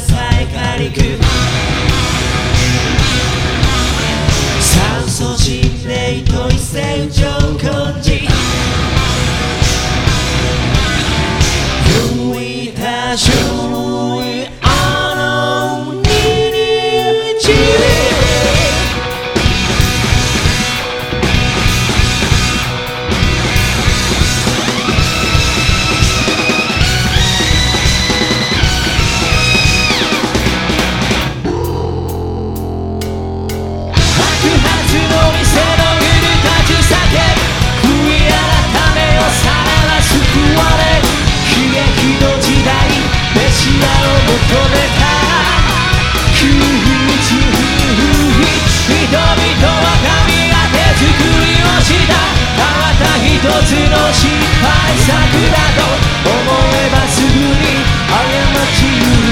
さえ軽く。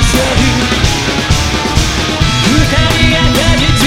二人が鍵